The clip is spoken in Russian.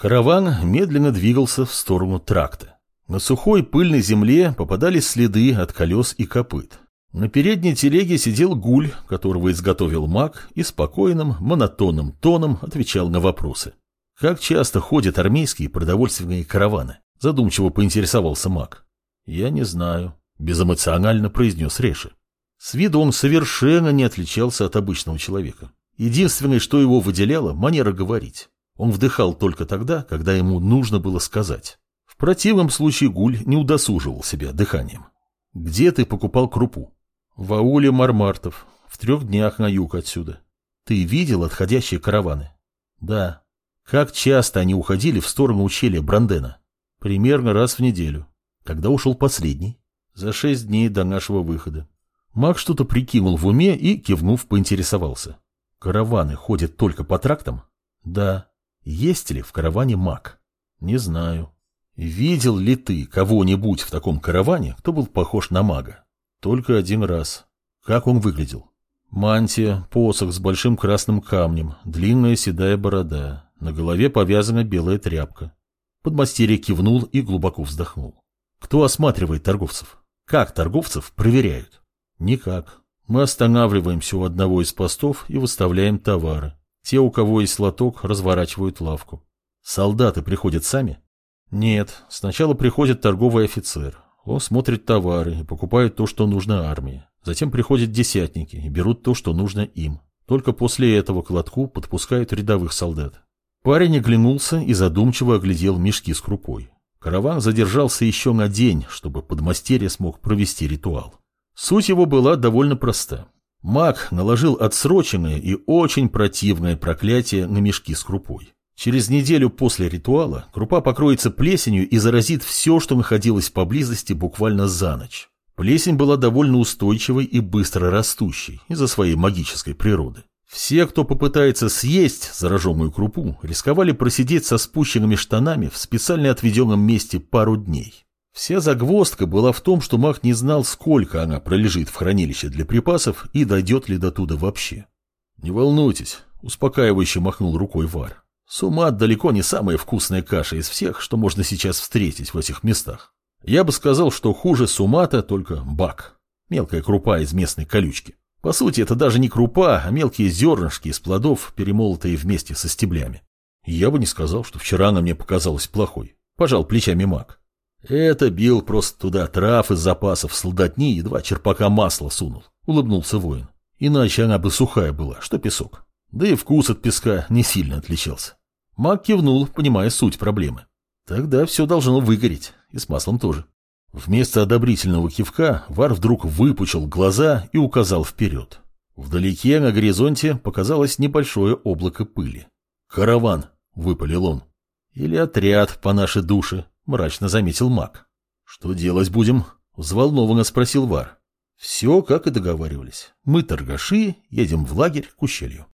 Караван медленно двигался в сторону тракта. На сухой пыльной земле попадались следы от колес и копыт. На передней телеге сидел гуль, которого изготовил маг, и спокойным, монотонным тоном отвечал на вопросы. Как часто ходят армейские продовольственные караваны? Задумчиво поинтересовался маг. Я не знаю, безэмоционально произнес Реши. С виду он совершенно не отличался от обычного человека. Единственное, что его выделяло, манера говорить. Он вдыхал только тогда, когда ему нужно было сказать. В противном случае Гуль не удосуживал себя дыханием. «Где ты покупал крупу?» «В ауле Мармартов, в трех днях на юг отсюда. Ты видел отходящие караваны?» «Да». «Как часто они уходили в сторону ущелья Брандена?» «Примерно раз в неделю». «Когда ушел последний?» «За шесть дней до нашего выхода». Маг что-то прикинул в уме и, кивнув, поинтересовался. «Караваны ходят только по трактам?» «Да». Есть ли в караване маг? Не знаю. Видел ли ты кого-нибудь в таком караване, кто был похож на мага? Только один раз. Как он выглядел? Мантия, посох с большим красным камнем, длинная седая борода, на голове повязана белая тряпка. Подмастерье кивнул и глубоко вздохнул. Кто осматривает торговцев? Как торговцев проверяют? Никак. Мы останавливаемся у одного из постов и выставляем товары. Те, у кого есть лоток, разворачивают лавку. Солдаты приходят сами? Нет, сначала приходит торговый офицер. Он смотрит товары и покупает то, что нужно армии. Затем приходят десятники и берут то, что нужно им. Только после этого к лотку подпускают рядовых солдат. Парень оглянулся и задумчиво оглядел мешки с крупой. Караван задержался еще на день, чтобы подмастерье смог провести ритуал. Суть его была довольно проста. Маг наложил отсроченное и очень противное проклятие на мешки с крупой. Через неделю после ритуала крупа покроется плесенью и заразит все, что находилось поблизости буквально за ночь. Плесень была довольно устойчивой и быстро растущей из-за своей магической природы. Все, кто попытается съесть зараженную крупу, рисковали просидеть со спущенными штанами в специально отведенном месте пару дней. Вся загвоздка была в том, что маг не знал, сколько она пролежит в хранилище для припасов и дойдет ли до туда вообще. «Не волнуйтесь», — успокаивающе махнул рукой Вар. «Сумат далеко не самая вкусная каша из всех, что можно сейчас встретить в этих местах. Я бы сказал, что хуже сумата только бак, мелкая крупа из местной колючки. По сути, это даже не крупа, а мелкие зернышки из плодов, перемолотые вместе со стеблями. Я бы не сказал, что вчера она мне показалась плохой. Пожал плечами маг. Это бил просто туда трав из запасов солдатни и два черпака масла сунул, улыбнулся воин. Иначе она бы сухая была, что песок. Да и вкус от песка не сильно отличался. Маг кивнул, понимая суть проблемы. Тогда все должно выгореть, и с маслом тоже. Вместо одобрительного кивка Вар вдруг выпучил глаза и указал вперед. Вдалеке на горизонте показалось небольшое облако пыли. «Караван!» — выпалил он. «Или отряд по нашей душе», мрачно заметил маг. «Что делать будем?» — взволнованно спросил Вар. «Все, как и договаривались. Мы торгаши, едем в лагерь к ущелью».